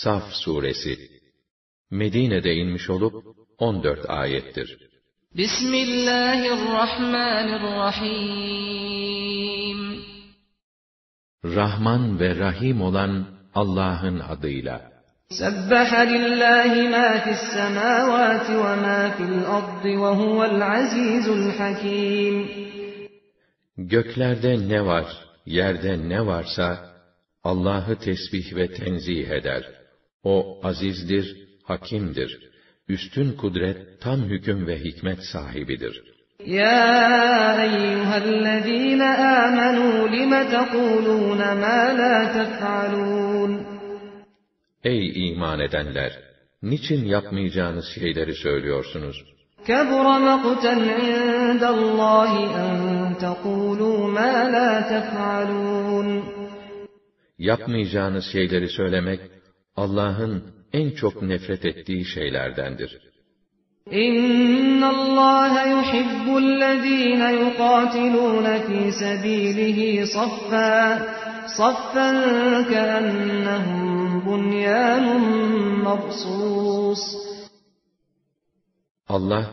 Saf suresi Medine'de inmiş olup 14 ayettir. Bismillahirrahmanirrahim Rahman ve Rahim olan Allah'ın adıyla. Ma fis semavati ve ma fil ardı ve huvel azizul hakim. Göklerde ne var, yerde ne varsa Allah'ı tesbih ve tenzih eder. O azizdir, hakimdir. Üstün kudret, tam hüküm ve hikmet sahibidir. Ya eyyühellezîne âmenû lime tekûlûne mâ lâ tef'alûn. Ey iman edenler! Niçin yapmayacağınız şeyleri söylüyorsunuz? كَبُرَ مَقْتًا عِنْدَ اللّٰهِ اَنْ تَقُولُوا مَا لَا تَفْعَلُونَ Yapmayacağınız şeyleri söylemek, Allah'ın en çok nefret ettiği şeylerdendir. İnna Allah yuhibbul lezina yuqatilun fi sabilihi saffa saffan ka'annahum bunyanun mabsus Allah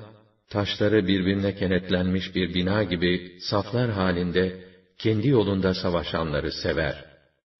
taşları birbirine kenetlenmiş bir bina gibi saflar halinde kendi yolunda savaşanları sever.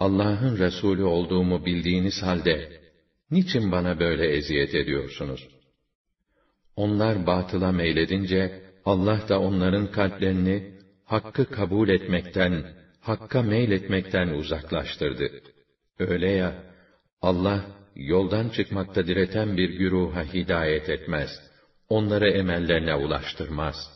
Allah'ın Resulü olduğumu bildiğiniz halde, niçin bana böyle eziyet ediyorsunuz? Onlar batıla meyledince, Allah da onların kalplerini, hakkı kabul etmekten, hakka meyletmekten uzaklaştırdı. Öyle ya, Allah, yoldan çıkmakta direten bir güruha hidayet etmez. Onları emellerine ulaştırmaz.''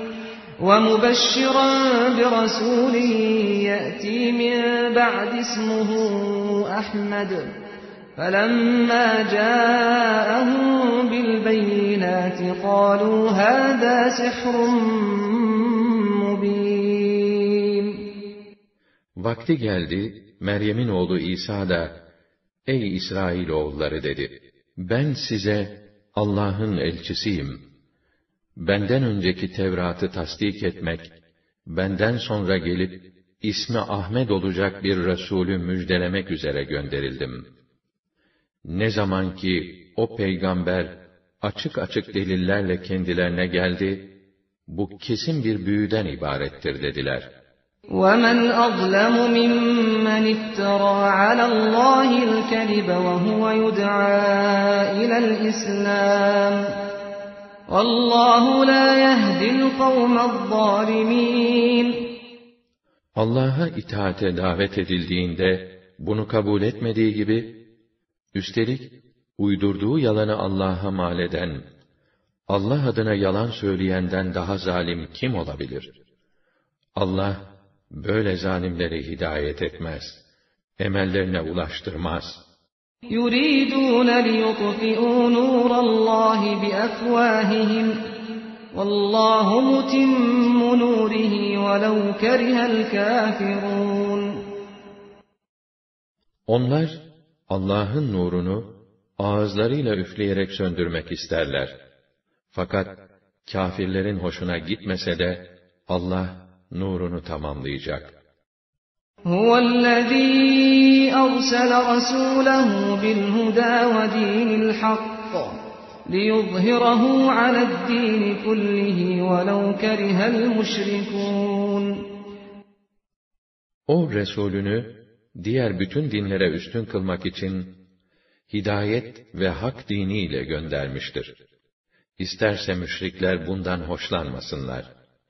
وَمُبَشِّرًا بِرَسُولٍ يَأْتِي مِن بَعْدِ اسْمُهُ أَحْمَدُ فَلَمَّا جَاءَهُم بِالْبَيِّنَاتِ قَالُوا هَذَا سِحْرٌ مُبِينٌ Vakti geldi, Meryem'in oğlu İsa da, Ey İsrail oğulları dedi, ben size Allah'ın elçisiyim.'' benden önceki Tevrat'ı tasdik etmek, benden sonra gelip, ismi Ahmet olacak bir Resulü müjdelemek üzere gönderildim. Ne zaman ki o peygamber açık açık delillerle kendilerine geldi, bu kesin bir büyüden ibarettir dediler. وَمَنْ أَظْلَمُ مِمَّنِ افْتَرَى عَلَى اللّٰهِ الْكَذِبَ وَهُوَ يُدْعَى إِلَى الْإِسْلَامِ Allahu la yehdil zalimin. Allah'a itaate davet edildiğinde bunu kabul etmediği gibi üstelik uydurduğu yalanı Allah'a mal eden, Allah adına yalan söyleyenden daha zalim kim olabilir? Allah böyle zalimleri hidayet etmez, emellerine ulaştırmaz.'' يُرِيدُونَ لِيُطْفِئُوا نُورَ اللّٰهِ بِأَفْوَاهِهِمْ وَاللّٰهُ مُتِمُّ نُورِهِ وَلَوْ كَرِهَ الْكَافِرُونَ Onlar Allah'ın nurunu ağızlarıyla üfleyerek söndürmek isterler. Fakat kafirlerin hoşuna gitmese de Allah nurunu tamamlayacak. هُوَ الَّذ۪ي أَرْسَلَ رَسُولَهُ بِالْهُدَى وَدِينِ الْحَقِّ لِيُظْهِرَهُ عَلَى الدِّينِ كُلِّهِ وَلَوْ كَرِهَ الْمُشْرِكُونَ O Resulünü diğer bütün dinlere üstün kılmak için hidayet ve hak diniyle göndermiştir. İsterse müşrikler bundan hoşlanmasınlar.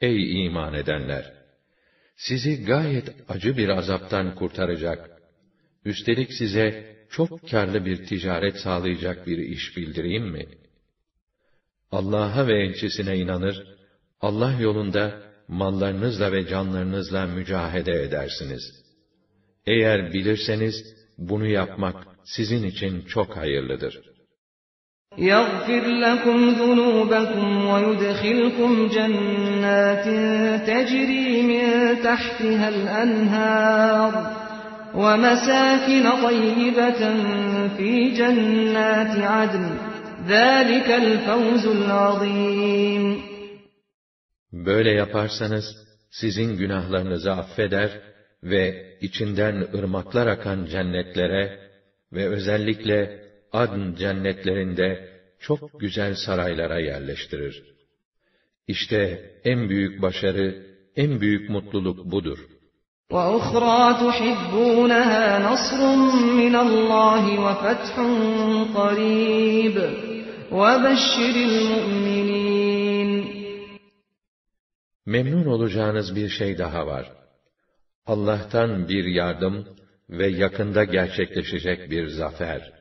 Ey iman edenler! Sizi gayet acı bir azaptan kurtaracak, üstelik size çok karlı bir ticaret sağlayacak bir iş bildireyim mi? Allah'a ve elçisine inanır, Allah yolunda mallarınızla ve canlarınızla mücahede edersiniz. Eğer bilirseniz, bunu yapmak sizin için çok hayırlıdır. يغفر لكم ذنوبكم ويدخلكم جنات تجري من تحتها الأنهار ومساكن طيبة في جنات عدن ذلك الفوز العظيم Böyle yaparsanız sizin günahlarınızı affeder ve içinden ırmaklar akan cennetlere ve özellikle adn cennetlerinde çok güzel saraylara yerleştirir. İşte en büyük başarı, en büyük mutluluk budur. وَأُخْرَى تُحِبُّونَهَا نَصْرٌ مِّنَ اللّٰهِ وَفَتْحٌ قَرِيبٌ وَبَشِّرِ الْمُؤْمِنِينَ Memnun olacağınız bir şey daha var. Allah'tan bir yardım ve yakında gerçekleşecek bir zafer.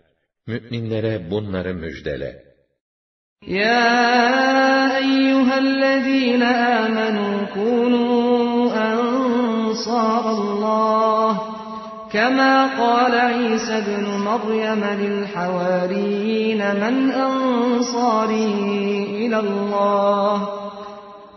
Müminlere bunları müjdele. Ya eyyühellezîne âmenû kûnû ensârallâh كما قال عيسى ابن مريم للحواريين من أنصاري إلى الله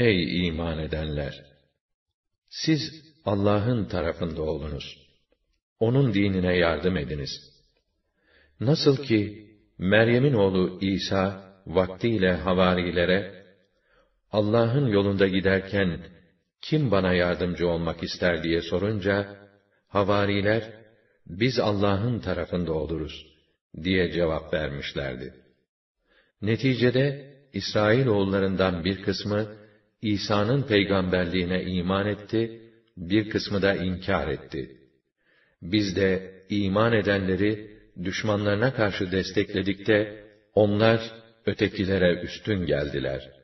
Ey iman edenler! Siz Allah'ın tarafında olunuz. Onun dinine yardım ediniz. Nasıl ki Meryem'in oğlu İsa vaktiyle havarilere Allah'ın yolunda giderken kim bana yardımcı olmak ister diye sorunca havariler biz Allah'ın tarafında oluruz diye cevap vermişlerdi. Neticede İsrail oğullarından bir kısmı İsa'nın peygamberliğine iman etti, bir kısmı da inkar etti. Biz de iman edenleri düşmanlarına karşı destekledikte onlar ötekilere üstün geldiler.''